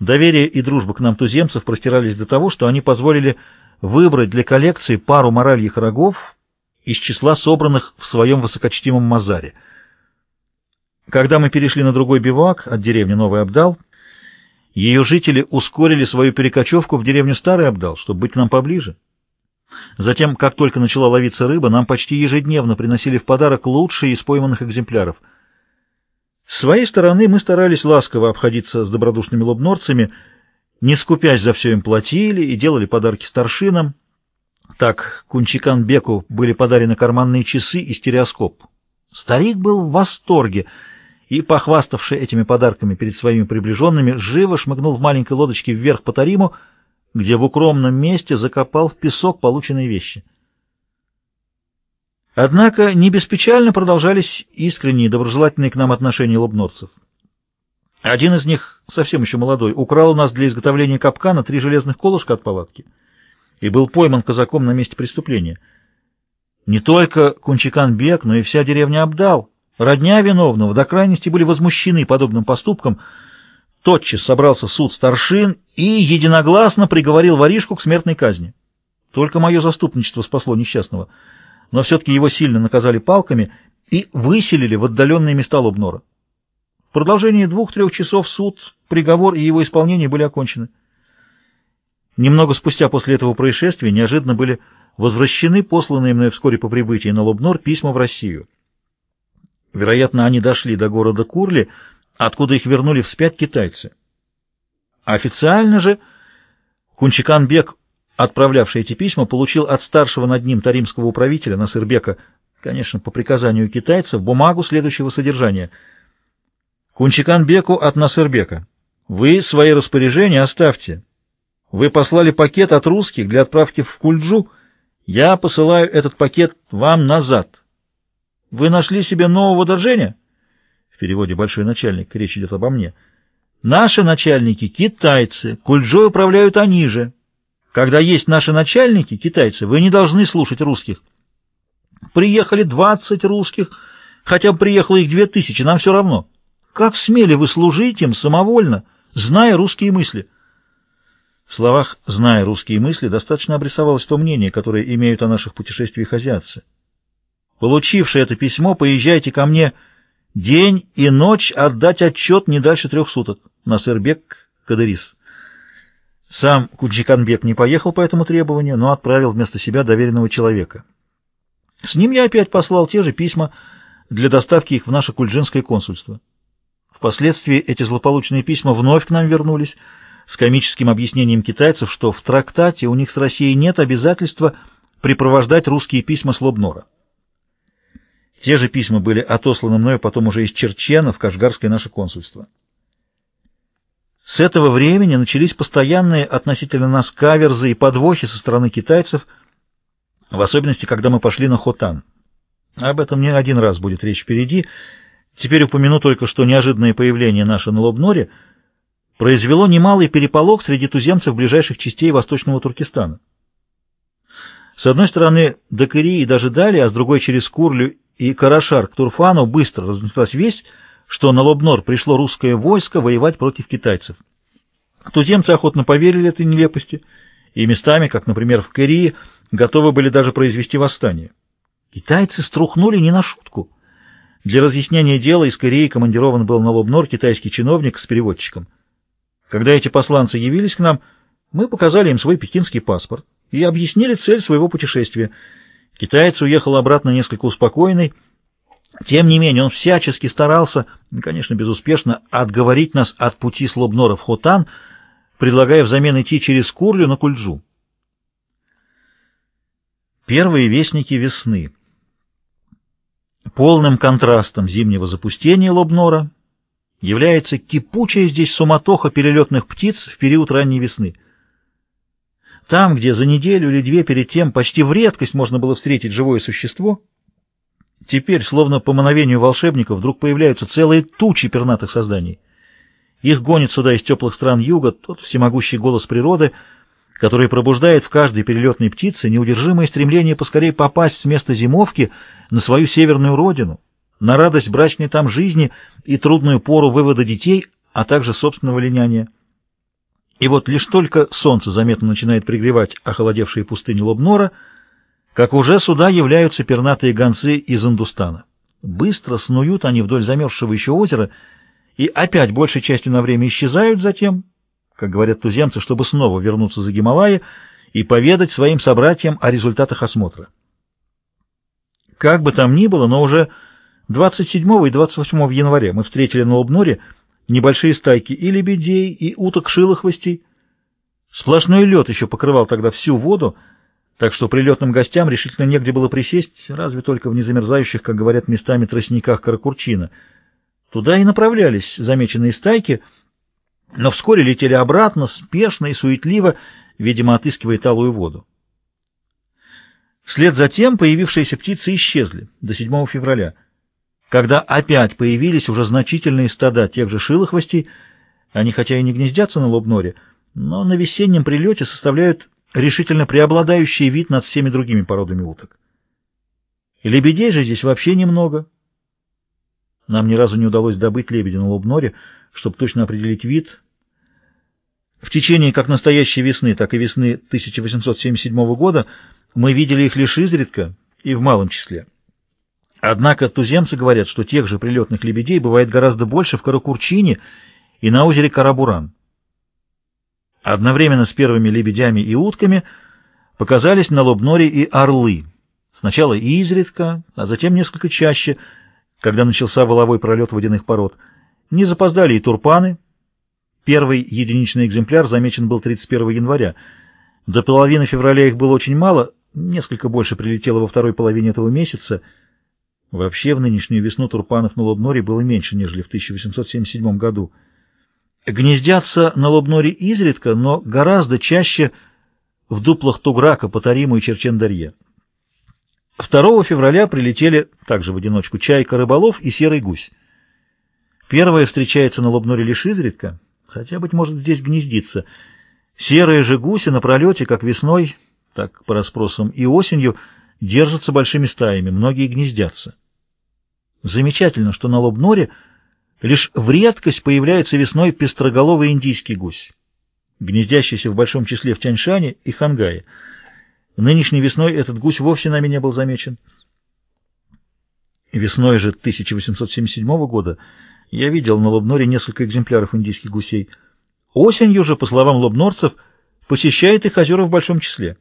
Доверие и дружба к нам туземцев простирались до того, что они позволили выбрать для коллекции пару моральих рогов из числа собранных в своем высокочтимом Мазаре. Когда мы перешли на другой бивак от деревни Новый Абдал, ее жители ускорили свою перекочевку в деревню Старый Абдал, чтобы быть к нам поближе. Затем, как только начала ловиться рыба, нам почти ежедневно приносили в подарок лучшие из пойманных экземпляров. С своей стороны мы старались ласково обходиться с добродушными лобнорцами, не скупясь за все им платили и делали подарки старшинам. Так Кунчикан Беку были подарены карманные часы и стереоскоп. Старик был в восторге и, похваставший этими подарками перед своими приближенными, живо шмыгнул в маленькой лодочке вверх по Тариму, где в укромном месте закопал в песок полученные вещи. Однако не беспечально продолжались искренние доброжелательные к нам отношения лобнорцев. Один из них, совсем еще молодой, украл у нас для изготовления капкана три железных колышка от палатки и был пойман казаком на месте преступления. Не только Кунчикан Бек, но и вся деревня Абдал, родня виновного, до крайности были возмущены подобным поступком, тотчас собрался суд старшин и единогласно приговорил воришку к смертной казни. Только мое заступничество спасло несчастного, но все-таки его сильно наказали палками и выселили в отдаленные места Лобнора. В продолжении двух-трех часов суд, приговор и его исполнение были окончены. Немного спустя после этого происшествия неожиданно были возвращены посланные мной вскоре по прибытии на Лобнор письма в Россию. Вероятно, они дошли до города Курли, откуда их вернули вспять китайцы. Официально же Кунчикан-бек, отправлявший эти письма, получил от старшего над ним таримского управителя Насырбека, конечно, по приказанию китайцев, бумагу следующего содержания. Кунчикан-беку от Насырбека. Вы свои распоряжения оставьте. Вы послали пакет от русских для отправки в Кульджу. Я посылаю этот пакет вам назад. Вы нашли себе нового доржения? В переводе «большой начальник» речь идет обо мне. Наши начальники — китайцы, Кульджой управляют они же. Когда есть наши начальники, китайцы, вы не должны слушать русских. Приехали двадцать русских, хотя приехало их две тысячи, нам все равно. Как смели вы служить им самовольно, зная русские мысли? В словах «зная русские мысли» достаточно обрисовалось то мнение, которое имеют о наших путешествиях азиатцы. Получивши это письмо, поезжайте ко мне день и ночь отдать отчет не дальше трех суток. Насырбек Кадырис. Сам Куджиканбек не поехал по этому требованию, но отправил вместо себя доверенного человека. С ним я опять послал те же письма для доставки их в наше кульджинское консульство. Впоследствии эти злополучные письма вновь к нам вернулись с комическим объяснением китайцев, что в трактате у них с Россией нет обязательства припровождать русские письма с Лобнора. Те же письма были отосланы мною потом уже из Черчена в Кашгарское наше консульство. С этого времени начались постоянные относительно нас каверзы и подвохи со стороны китайцев, в особенности, когда мы пошли на Хотан. Об этом не один раз будет речь впереди. Теперь упомяну только, что неожиданное появление наше на Лобноре произвело немалый переполох среди туземцев ближайших частей Восточного Туркестана. С одной стороны, до Кырии и даже далее, а с другой через Курлю и Карашар к Турфану быстро разнеслась весть, что на Лобнор пришло русское войско воевать против китайцев. Туземцы охотно поверили этой нелепости, и местами, как, например, в Кырии, готовы были даже произвести восстание. Китайцы струхнули не на шутку. Для разъяснения дела из Кореи командирован был на Лобнор китайский чиновник с переводчиком. Когда эти посланцы явились к нам, мы показали им свой пекинский паспорт и объяснили цель своего путешествия. Китаец уехал обратно несколько успокоенный, тем не менее, он всячески старался, конечно, безуспешно, отговорить нас от пути с Лобнора в Хотан, предлагая взамен идти через Курлю на Кульджу. Первые вестники весны. Полным контрастом зимнего запустения Лобнора является кипучая здесь суматоха перелетных птиц в период ранней весны. Там, где за неделю или две перед тем почти в редкость можно было встретить живое существо — Теперь, словно по мановению волшебника, вдруг появляются целые тучи пернатых созданий. Их гонит сюда из теплых стран юга тот всемогущий голос природы, который пробуждает в каждой перелетной птице неудержимое стремление поскорее попасть с места зимовки на свою северную родину, на радость брачной там жизни и трудную пору вывода детей, а также собственного линяния. И вот лишь только солнце заметно начинает пригревать охолодевшие пустыни Лобнора, как уже сюда являются пернатые гонцы из Индустана. Быстро снуют они вдоль замерзшего еще озера и опять большей частью на время исчезают затем, как говорят туземцы, чтобы снова вернуться за Гималаи и поведать своим собратьям о результатах осмотра. Как бы там ни было, но уже 27 и 28 января мы встретили на Лобноре небольшие стайки и лебедей, и уток шилохвостей. Сплошной лед еще покрывал тогда всю воду, так что прилетным гостям решительно негде было присесть, разве только в незамерзающих, как говорят, местами тростниках Каракурчина. Туда и направлялись замеченные стайки, но вскоре летели обратно, спешно и суетливо, видимо, отыскивая талую воду. Вслед за тем появившиеся птицы исчезли до 7 февраля, когда опять появились уже значительные стада тех же шилохвостей, они хотя и не гнездятся на Лобноре, но на весеннем прилете составляют решительно преобладающий вид над всеми другими породами уток. лебедей же здесь вообще немного. Нам ни разу не удалось добыть лебедя на Лобноре, чтобы точно определить вид. В течение как настоящей весны, так и весны 1877 года мы видели их лишь изредка и в малом числе. Однако туземцы говорят, что тех же прилетных лебедей бывает гораздо больше в Каракурчине и на озере Карабуран. Одновременно с первыми лебедями и утками показались на Лобноре и орлы. Сначала изредка, а затем несколько чаще, когда начался воловой пролет водяных пород. Не запоздали и турпаны. Первый единичный экземпляр замечен был 31 января. До половины февраля их было очень мало, Несколько больше прилетело во второй половине этого месяца. Вообще в нынешнюю весну турпанов на Лобноре было меньше, нежели в 1877 году. Гнездятся на Лобноре изредка, но гораздо чаще в дуплах Туграка, Патариму и Черчендарье. 2 февраля прилетели также в одиночку чайка рыболов и серый гусь. Первая встречается на Лобноре лишь изредка, хотя, быть может, здесь гнездится. Серые же гуси на пролете, как весной, так по расспросам, и осенью держатся большими стаями, многие гнездятся. Замечательно, что на Лобноре лишь в редкость появляется весной пестроголовый индийский гусь, гнездящийся в большом числе в Тяньшане и Хангае. Нынешней весной этот гусь вовсе нами не был замечен. Весной же 1877 года я видел на Лобноре несколько экземпляров индийских гусей. Осенью же, по словам лобнорцев, посещает их озера в большом числе.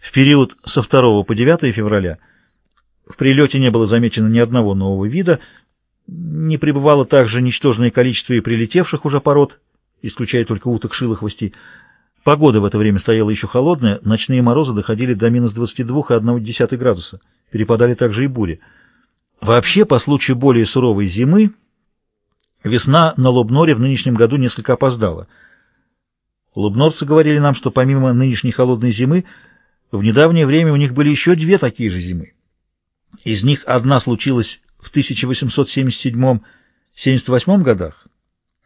В период со 2 по 9 февраля в прилете не было замечено ни одного нового вида, не пребывало также ничтожное количество и прилетевших уже пород, исключая только уток шилохвостей. Погода в это время стояла еще холодная, ночные морозы доходили до минус 22,1 градуса, перепадали также и бури. Вообще, по случаю более суровой зимы, весна на Лобноре в нынешнем году несколько опоздала. Лобнорцы говорили нам, что помимо нынешней холодной зимы, в недавнее время у них были еще две такие же зимы. Из них одна случилась в 1877-78 годах,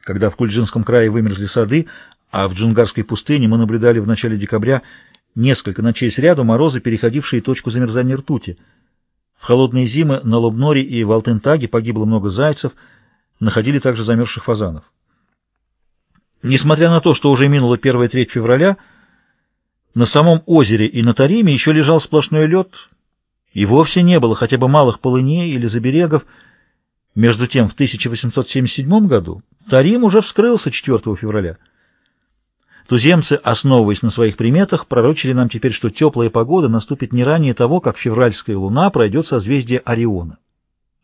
когда в Кульджинском крае вымерзли сады, а в Джунгарской пустыне мы наблюдали в начале декабря несколько ночей сряду морозы, переходившие точку замерзания ртути. В холодные зимы на Лобноре и в Алтентаге погибло много зайцев, находили также замерзших фазанов. Несмотря на то, что уже минула первая треть февраля, на самом озере и на Тариме еще лежал сплошной лед, и вовсе не было хотя бы малых полыней или заберегов. Между тем, в 1877 году Тарим уже вскрылся 4 февраля. Туземцы, основываясь на своих приметах, пророчили нам теперь, что теплая погода наступит не ранее того, как февральская луна пройдет созвездие Ориона.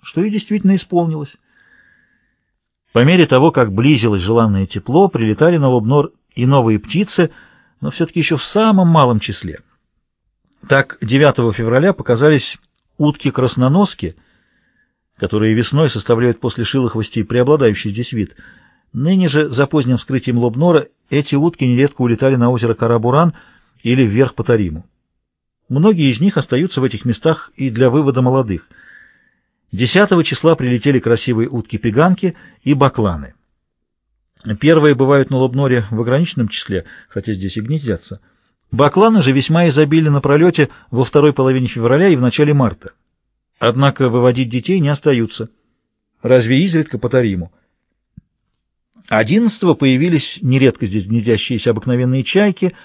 Что и действительно исполнилось. По мере того, как близилось желанное тепло, прилетали на Лобнор и новые птицы — но все-таки еще в самом малом числе. Так, 9 февраля показались утки-красноноски, которые весной составляют после шилохвостей преобладающий здесь вид. Ныне же, за поздним вскрытием Лобнора, эти утки нередко улетали на озеро Карабуран или вверх по Тариму. Многие из них остаются в этих местах и для вывода молодых. 10 числа прилетели красивые утки-пеганки и бакланы. Первые бывают на Лобноре в ограниченном числе, хотя здесь и гнездятся. Бакланы же весьма изобильны на пролете во второй половине февраля и в начале марта. Однако выводить детей не остаются. Разве изредка по Тариму? Одиннадцатого появились нередко здесь гнездящиеся обыкновенные чайки —